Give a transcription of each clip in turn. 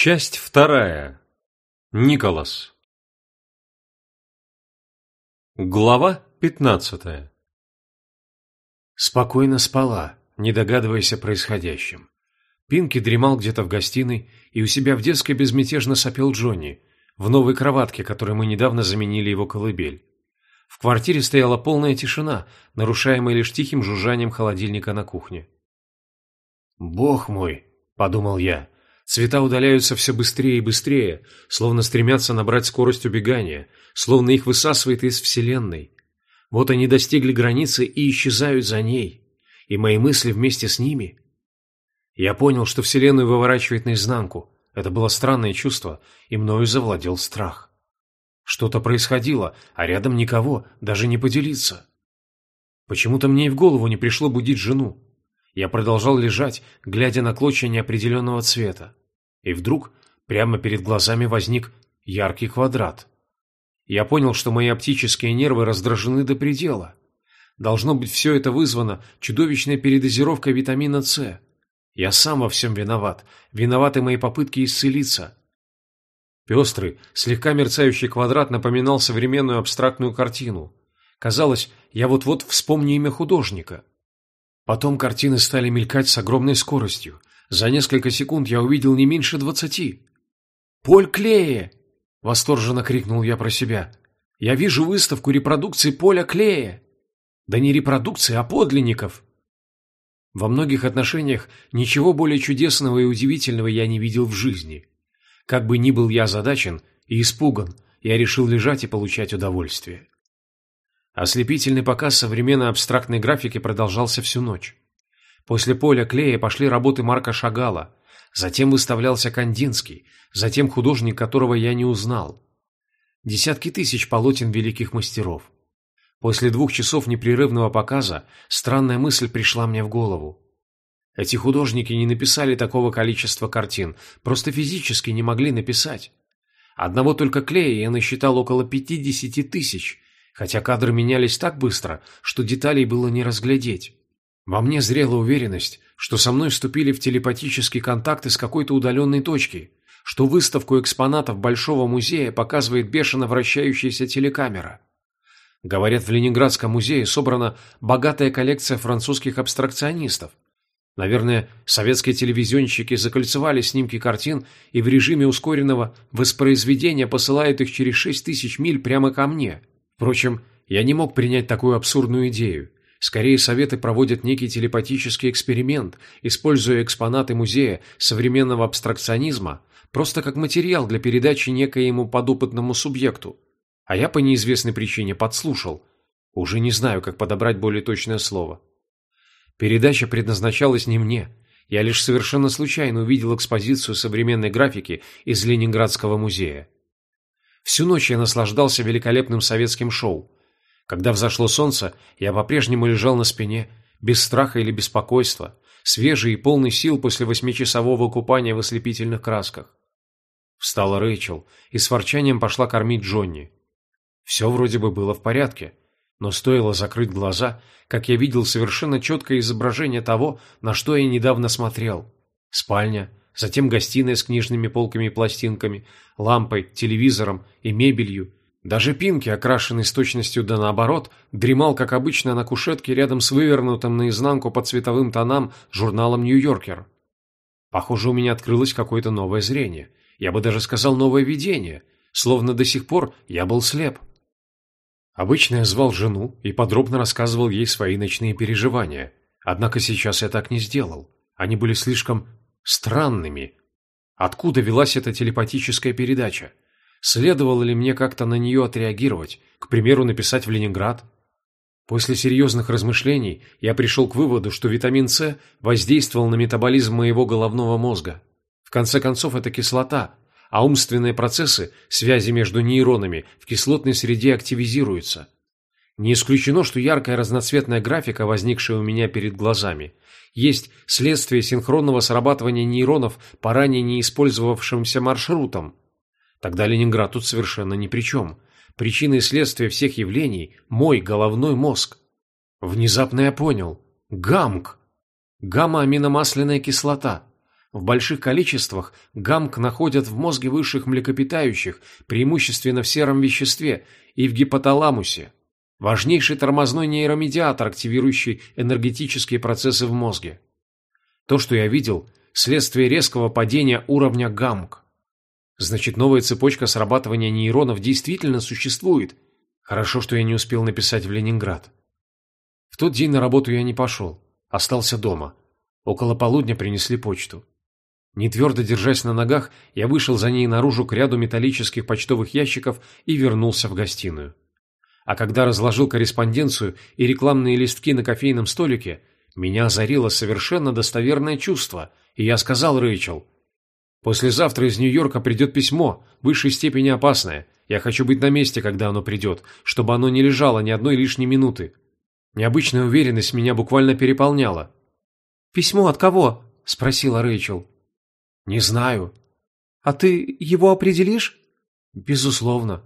Часть вторая. Николас. Глава пятнадцатая. Спокойно спала, не догадываясь о происходящем. Пинки дремал где-то в гостиной, и у себя в детской безмятежно сопел Джонни, в новой кроватке, которой мы недавно заменили его колыбель. В квартире стояла полная тишина, нарушаемая лишь тихим жужжанием холодильника на кухне. «Бог мой!» – подумал я – Цвета удаляются все быстрее и быстрее, словно стремятся набрать скорость убегания, словно их высасывает из Вселенной. Вот они достигли границы и исчезают за ней, и мои мысли вместе с ними. Я понял, что Вселенную выворачивает наизнанку. Это было странное чувство, и мною завладел страх. Что-то происходило, а рядом никого, даже не поделиться. Почему-то мне и в голову не пришло будить жену. Я продолжал лежать, глядя на клочья неопределенного цвета. И вдруг прямо перед глазами возник яркий квадрат. Я понял, что мои оптические нервы раздражены до предела. Должно быть, все это вызвано чудовищной передозировкой витамина С. Я сам во всем виноват. Виноваты мои попытки исцелиться. Пестрый, слегка мерцающий квадрат напоминал современную абстрактную картину. Казалось, я вот-вот вспомню имя художника. Потом картины стали мелькать с огромной скоростью. За несколько секунд я увидел не меньше двадцати. «Поль Клея!» – восторженно крикнул я про себя. «Я вижу выставку репродукций Поля Клея!» Да не репродукции, а подлинников. Во многих отношениях ничего более чудесного и удивительного я не видел в жизни. Как бы ни был я задачен и испуган, я решил лежать и получать удовольствие. Ослепительный показ современной абстрактной графики продолжался всю ночь. После поля клея пошли работы Марка Шагала, затем выставлялся Кандинский, затем художник, которого я не узнал. Десятки тысяч полотен великих мастеров. После двух часов непрерывного показа странная мысль пришла мне в голову. Эти художники не написали такого количества картин, просто физически не могли написать. Одного только клея я насчитал около пятидесяти тысяч, хотя кадры менялись так быстро, что деталей было не разглядеть. Во мне зрела уверенность, что со мной вступили в телепатический контакт из какой-то удаленной точки, что выставку экспонатов Большого музея показывает бешено вращающаяся телекамера. Говорят, в Ленинградском музее собрана богатая коллекция французских абстракционистов. Наверное, советские телевизионщики закольцевали снимки картин и в режиме ускоренного воспроизведения посылают их через шесть тысяч миль прямо ко мне – Впрочем, я не мог принять такую абсурдную идею. Скорее, Советы проводят некий телепатический эксперимент, используя экспонаты музея современного абстракционизма просто как материал для передачи некоему подопытному субъекту. А я по неизвестной причине подслушал. Уже не знаю, как подобрать более точное слово. Передача предназначалась не мне. Я лишь совершенно случайно увидел экспозицию современной графики из Ленинградского музея. Всю ночь я наслаждался великолепным советским шоу. Когда взошло солнце, я по-прежнему лежал на спине, без страха или беспокойства, свежий и полный сил после восьмичасового купания в ослепительных красках. Встала Рэйчел и с ворчанием пошла кормить Джонни. Все вроде бы было в порядке, но стоило закрыть глаза, как я видел совершенно четкое изображение того, на что я недавно смотрел. Спальня, затем гостиная с книжными полками и пластинками, лампой, телевизором и мебелью. Даже Пинки, окрашенный с точностью да наоборот, дремал, как обычно, на кушетке рядом с вывернутым наизнанку по цветовым тонам журналом «Нью-Йоркер». Похоже, у меня открылось какое-то новое зрение. Я бы даже сказал новое видение, словно до сих пор я был слеп. Обычно я звал жену и подробно рассказывал ей свои ночные переживания. Однако сейчас я так не сделал. Они были слишком странными. Откуда велась эта телепатическая передача? Следовало ли мне как-то на нее отреагировать, к примеру, написать в Ленинград? После серьезных размышлений я пришел к выводу, что витамин С воздействовал на метаболизм моего головного мозга. В конце концов, это кислота, а умственные процессы, связи между нейронами, в кислотной среде активизируются. Не исключено, что яркая разноцветная графика, возникшая у меня перед глазами, есть следствие синхронного срабатывания нейронов по ранее не использовавшимся маршрутам. Тогда Ленинград тут совершенно ни при чем. Причина и следствие всех явлений – мой головной мозг. Внезапно я понял. ГАМК. Гамма-аминомасляная кислота. В больших количествах гамк находят в мозге высших млекопитающих, преимущественно в сером веществе и в гипоталамусе. Важнейший тормозной нейромедиатор, активирующий энергетические процессы в мозге. То, что я видел, следствие резкого падения уровня гамк. Значит, новая цепочка срабатывания нейронов действительно существует. Хорошо, что я не успел написать в Ленинград. В тот день на работу я не пошел. Остался дома. Около полудня принесли почту. Не твердо держась на ногах, я вышел за ней наружу к ряду металлических почтовых ящиков и вернулся в гостиную. А когда разложил корреспонденцию и рекламные листки на кофейном столике, меня озарило совершенно достоверное чувство, и я сказал Рэйчел, «Послезавтра из Нью-Йорка придет письмо, в высшей степени опасное. Я хочу быть на месте, когда оно придет, чтобы оно не лежало ни одной лишней минуты». Необычная уверенность меня буквально переполняла. «Письмо от кого?» – спросила Рэйчел. «Не знаю». «А ты его определишь?» «Безусловно».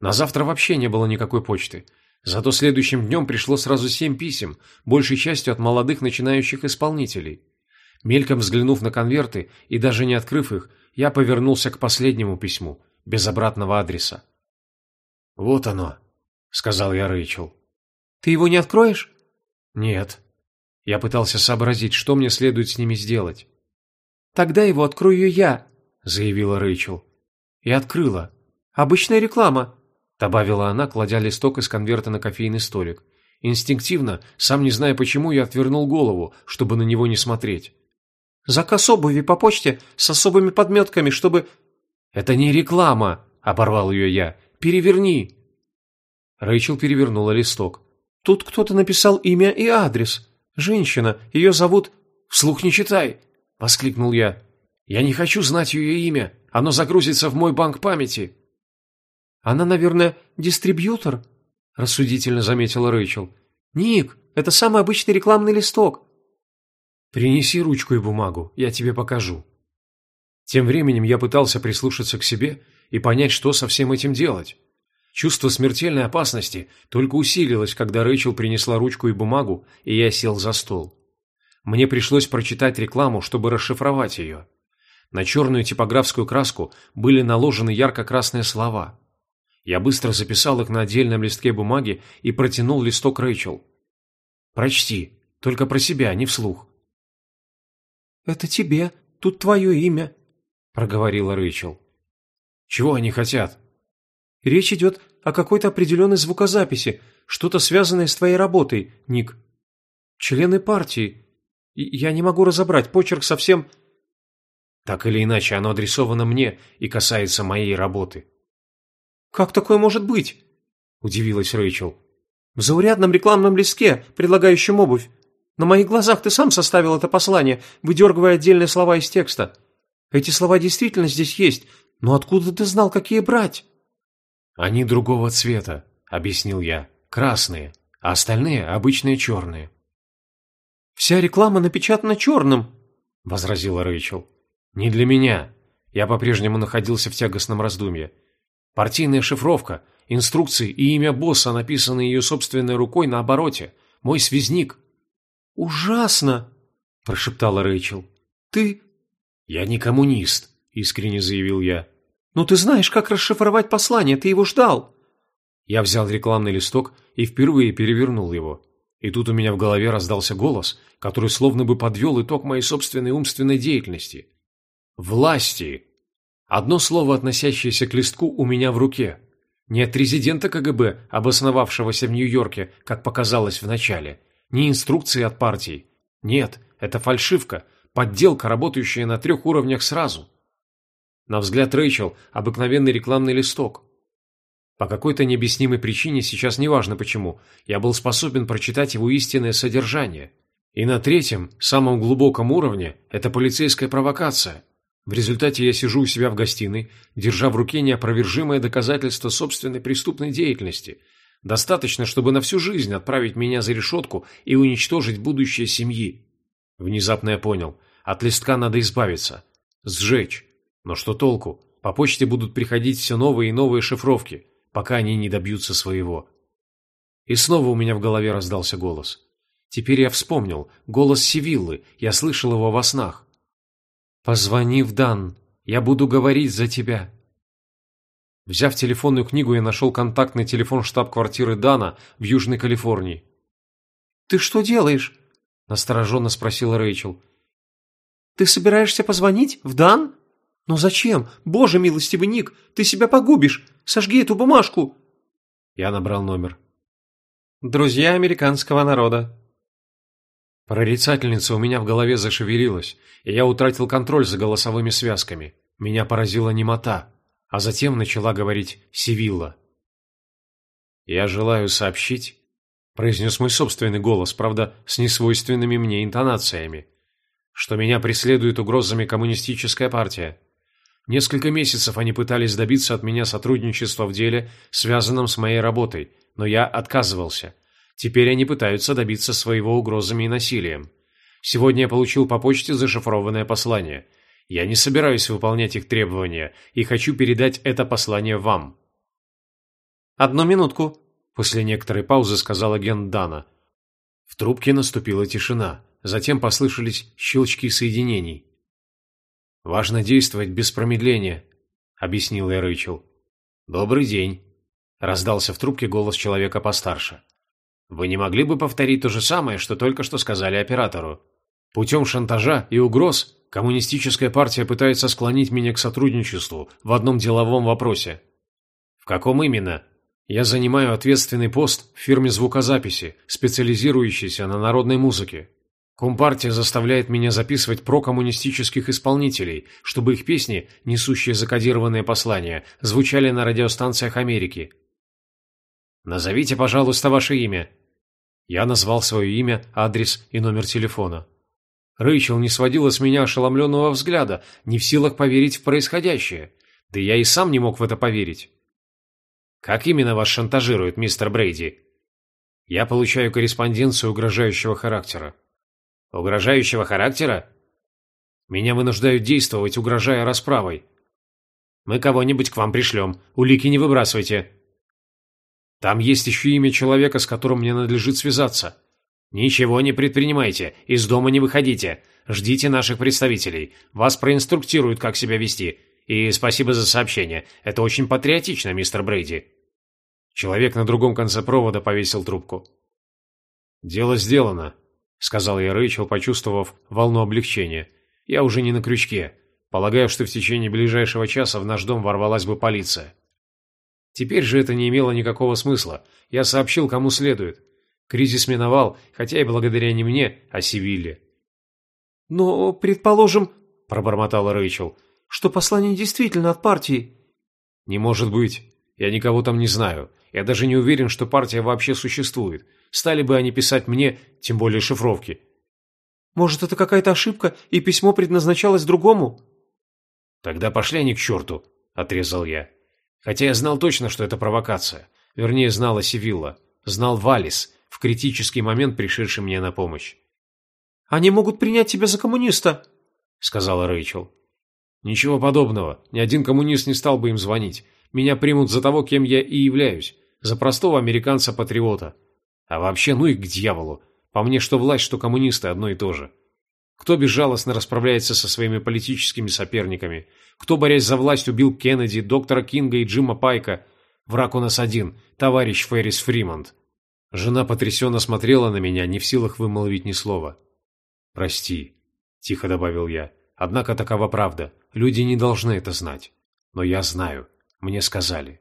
На завтра вообще не было никакой почты. Зато следующим днем пришло сразу семь писем, большей частью от молодых начинающих исполнителей. Мельком взглянув на конверты и даже не открыв их, я повернулся к последнему письму, без обратного адреса. «Вот оно», — сказал я Рэйчел. «Ты его не откроешь?» «Нет». Я пытался сообразить, что мне следует с ними сделать. «Тогда его открою я», — заявила Рэйчел. И открыла. «Обычная реклама», — добавила она, кладя листок из конверта на кофейный столик. Инстинктивно, сам не зная почему, я отвернул голову, чтобы на него не смотреть. «Заказ обуви по почте с особыми подметками, чтобы...» «Это не реклама», — оборвал ее я. «Переверни». Рэйчел перевернула листок. «Тут кто-то написал имя и адрес. Женщина, ее зовут...» «Вслух не читай», — воскликнул я. «Я не хочу знать ее имя. Оно загрузится в мой банк памяти». «Она, наверное, дистрибьютор?» – рассудительно заметила Рэйчел. «Ник, это самый обычный рекламный листок». «Принеси ручку и бумагу, я тебе покажу». Тем временем я пытался прислушаться к себе и понять, что со всем этим делать. Чувство смертельной опасности только усилилось, когда Рэйчел принесла ручку и бумагу, и я сел за стол. Мне пришлось прочитать рекламу, чтобы расшифровать ее. На черную типографскую краску были наложены ярко-красные слова. Я быстро записал их на отдельном листке бумаги и протянул листок Рэйчел. «Прочти, только про себя, а не вслух». «Это тебе, тут твое имя», — проговорила Рэйчел. «Чего они хотят?» «Речь идет о какой-то определенной звукозаписи, что-то связанное с твоей работой, Ник. Члены партии, я не могу разобрать, почерк совсем... Так или иначе, оно адресовано мне и касается моей работы. «Как такое может быть?» – удивилась Рэйчел. «В заурядном рекламном листке, предлагающем обувь. На моих глазах ты сам составил это послание, выдергивая отдельные слова из текста. Эти слова действительно здесь есть, но откуда ты знал, какие брать?» «Они другого цвета», – объяснил я. «Красные, а остальные – обычные черные». «Вся реклама напечатана черным», — возразила Рэйчел. «Не для меня. Я по-прежнему находился в тягостном раздумье. Партийная шифровка, инструкции и имя босса, написанные ее собственной рукой на обороте. Мой связник». «Ужасно!» – прошептала Рэйчел. «Ты...» «Я не коммунист», – искренне заявил я. «Ну ты знаешь, как расшифровать послание, ты его ждал». Я взял рекламный листок и впервые перевернул его. И тут у меня в голове раздался голос, который словно бы подвел итог моей собственной умственной деятельности. «Власти!» Одно слово, относящееся к листку, у меня в руке. Не от резидента КГБ, обосновавшегося в Нью-Йорке, как показалось вначале, не инструкции от партии. Нет, это фальшивка, подделка, работающая на трех уровнях сразу. На взгляд Рэйчел, обыкновенный рекламный листок. По какой-то необъяснимой причине, сейчас неважно почему, я был способен прочитать его истинное содержание. И на третьем, самом глубоком уровне, это полицейская провокация. В результате я сижу у себя в гостиной, держа в руке неопровержимое доказательство собственной преступной деятельности. Достаточно, чтобы на всю жизнь отправить меня за решетку и уничтожить будущее семьи. Внезапно я понял, от листка надо избавиться. Сжечь. Но что толку? По почте будут приходить все новые и новые шифровки пока они не добьются своего. И снова у меня в голове раздался голос. Теперь я вспомнил, голос Сивиллы, я слышал его во снах. «Позвони в Дан. Я буду говорить за тебя». Взяв телефонную книгу, я нашел контактный телефон штаб-квартиры Дана в Южной Калифорнии. «Ты что делаешь?» – настороженно спросила Рэйчел. «Ты собираешься позвонить в Дан? Но зачем? Боже милостивый Ник, ты себя погубишь! Сожги эту бумажку!» Я набрал номер. «Друзья американского народа». Прорицательница у меня в голове зашевелилась, и я утратил контроль за голосовыми связками. Меня поразила немота, а затем начала говорить Сивилла. «Я желаю сообщить», — произнес мой собственный голос, правда, с несвойственными мне интонациями, «что меня преследует угрозами коммунистическая партия. Несколько месяцев они пытались добиться от меня сотрудничества в деле, связанном с моей работой, но я отказывался. Теперь они пытаются добиться своего угрозами и насилием. Сегодня я получил по почте зашифрованное послание. Я не собираюсь выполнять их требования и хочу передать это послание вам. «Одну минутку», – после некоторой паузы сказал агент Дана. В трубке наступила тишина, затем послышались щелчки соединений. «Важно действовать без промедления», — объяснил я Рэйчел. «Добрый день», — раздался в трубке голос человека постарше. «Вы не могли бы повторить то же самое, что только что сказали оператору? Путем шантажа и угроз коммунистическая партия пытается склонить меня к сотрудничеству в одном деловом вопросе». «В каком именно?» «Я занимаю ответственный пост в фирме звукозаписи, специализирующейся на народной музыке. Компартия заставляет меня записывать прокоммунистических исполнителей, чтобы их песни, несущие закодированные послания, звучали на радиостанциях Америки. «Назовите, пожалуйста, ваше имя». Я назвал свое имя, адрес и номер телефона. Рэйчел не сводила с меня ошеломленного взгляда, не в силах поверить в происходящее. Да я и сам не мог в это поверить. «Как именно вас шантажирует мистер Брейди?» «Я получаю корреспонденцию угрожающего характера. Угрожающего характера? Меня вынуждают действовать, угрожая расправой. Мы кого-нибудь к вам пришлем. Улики не выбрасывайте. Там есть еще имя человека, с которым мне надлежит связаться. Ничего не предпринимайте, из дома не выходите. Ждите наших представителей. Вас проинструктируют, как себя вести. И спасибо за сообщение. Это очень патриотично, мистер Брейди. Человек на другом конце провода повесил трубку. Дело сделано, сказал я Рэйчел, почувствовав волну облегчения. «Я уже не на крючке. Полагаю, что в течение ближайшего часа в наш дом ворвалась бы полиция». Теперь же это не имело никакого смысла. Я сообщил, кому следует. Кризис миновал, хотя и благодаря не мне, а Севилле. «Но, предположим, — пробормотала Рэйчел, — что послание действительно от партии». «Не может быть. Я никого там не знаю. Я даже не уверен, что партия вообще существует. Стали бы они писать мне, тем более шифровки. Может, это какая-то ошибка, и письмо предназначалось другому? Тогда пошли они к черту, отрезал я. Хотя я знал точно, что это провокация. Вернее, знала Сивилла. Знал Валис, в критический момент пришедший мне на помощь. «Они могут принять тебя за коммуниста», — сказала Рэйчел. «Ничего подобного. Ни один коммунист не стал бы им звонить. Меня примут за того, кем я и являюсь за простого американца-патриота. А вообще, ну и к дьяволу. По мне, что власть, что коммунисты одно и то же. Кто безжалостно расправляется со своими политическими соперниками? Кто, борясь за власть, убил Кеннеди, доктора Кинга и Джима Пайка? Враг у нас один, товарищ Феррис Фримонт. Жена потрясенно смотрела на меня, не в силах вымолвить ни слова. «Прости», – тихо добавил я. «Однако такова правда. Люди не должны это знать. Но я знаю. Мне сказали».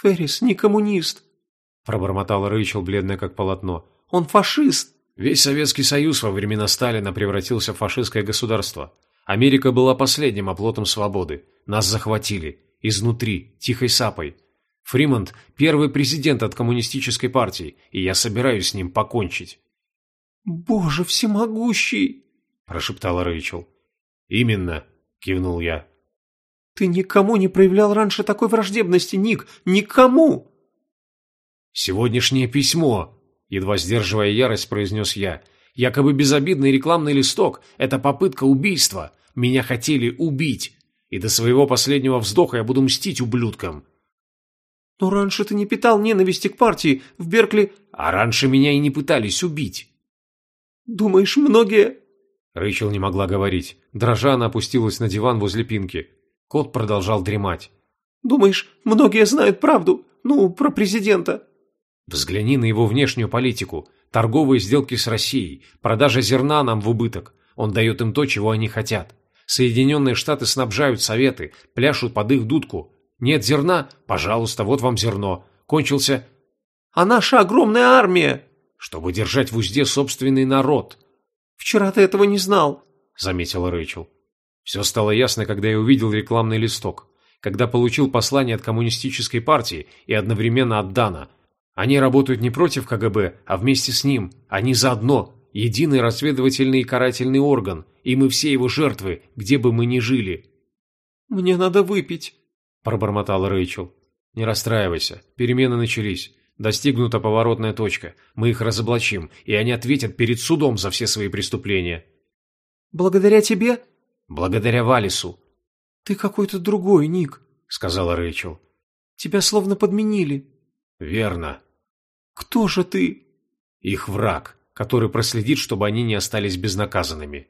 Феррис не коммунист», – пробормотала Рэйчел, бледная как полотно. «Он фашист». Весь Советский Союз во времена Сталина превратился в фашистское государство. Америка была последним оплотом свободы. Нас захватили. Изнутри, тихой сапой. Фримонт – первый президент от коммунистической партии, и я собираюсь с ним покончить. «Боже всемогущий!» – прошептала Рэйчел. «Именно!» – кивнул я. Ты никому не проявлял раньше такой враждебности, Ник, никому!» «Сегодняшнее письмо», — едва сдерживая ярость, произнес я, «якобы безобидный рекламный листок — это попытка убийства. Меня хотели убить, и до своего последнего вздоха я буду мстить ублюдкам». «Но раньше ты не питал ненависти к партии в Беркли...» «А раньше меня и не пытались убить». «Думаешь, многие...» Рэйчел не могла говорить. Дрожа она опустилась на диван возле Пинки. Кот продолжал дремать. «Думаешь, многие знают правду? Ну, про президента?» «Взгляни на его внешнюю политику. Торговые сделки с Россией, продажа зерна нам в убыток. Он дает им то, чего они хотят. Соединенные Штаты снабжают Советы, пляшут под их дудку. Нет зерна? Пожалуйста, вот вам зерно. Кончился... А наша огромная армия? Чтобы держать в узде собственный народ. Вчера ты этого не знал, заметила Рэйчел. Все стало ясно, когда я увидел рекламный листок. Когда получил послание от коммунистической партии и одновременно от Дана. Они работают не против КГБ, а вместе с ним. Они заодно. Единый разведывательный и карательный орган. И мы все его жертвы, где бы мы ни жили. «Мне надо выпить», – пробормотала Рэйчел. «Не расстраивайся. Перемены начались. Достигнута поворотная точка. Мы их разоблачим, и они ответят перед судом за все свои преступления». «Благодаря тебе?» «Благодаря Валису». «Ты какой-то другой, Ник», — сказала Рэйчел. «Тебя словно подменили». «Верно». «Кто же ты?» «Их враг, который проследит, чтобы они не остались безнаказанными».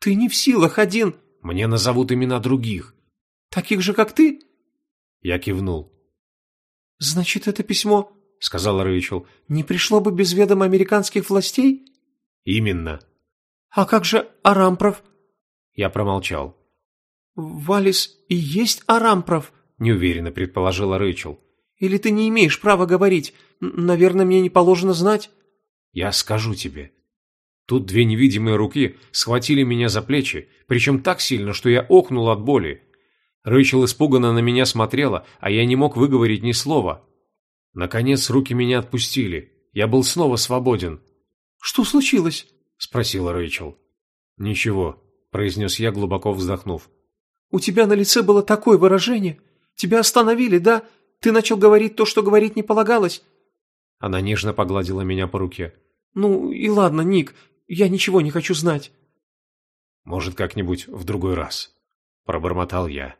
«Ты не в силах один...» «Мне назовут имена других». «Таких же, как ты?» Я кивнул. «Значит, это письмо — сказала Рэйчел, — «не пришло бы без ведома американских властей?» «Именно». «А как же Арампров?» Я промолчал. «Валис и есть Арампров?» — неуверенно предположила Рэйчел. «Или ты не имеешь права говорить? Наверное, мне не положено знать». «Я скажу тебе». Тут две невидимые руки схватили меня за плечи, причем так сильно, что я охнул от боли. Рэйчел испуганно на меня смотрела, а я не мог выговорить ни слова. Наконец руки меня отпустили. Я был снова свободен. «Что случилось?» – спросила Рэйчел. «Ничего», – произнес я, глубоко вздохнув. «У тебя на лице было такое выражение. Тебя остановили, да? Ты начал говорить то, что говорить не полагалось». Она нежно погладила меня по руке. «Ну и ладно, Ник, я ничего не хочу знать». «Может, как-нибудь в другой раз», – пробормотал я.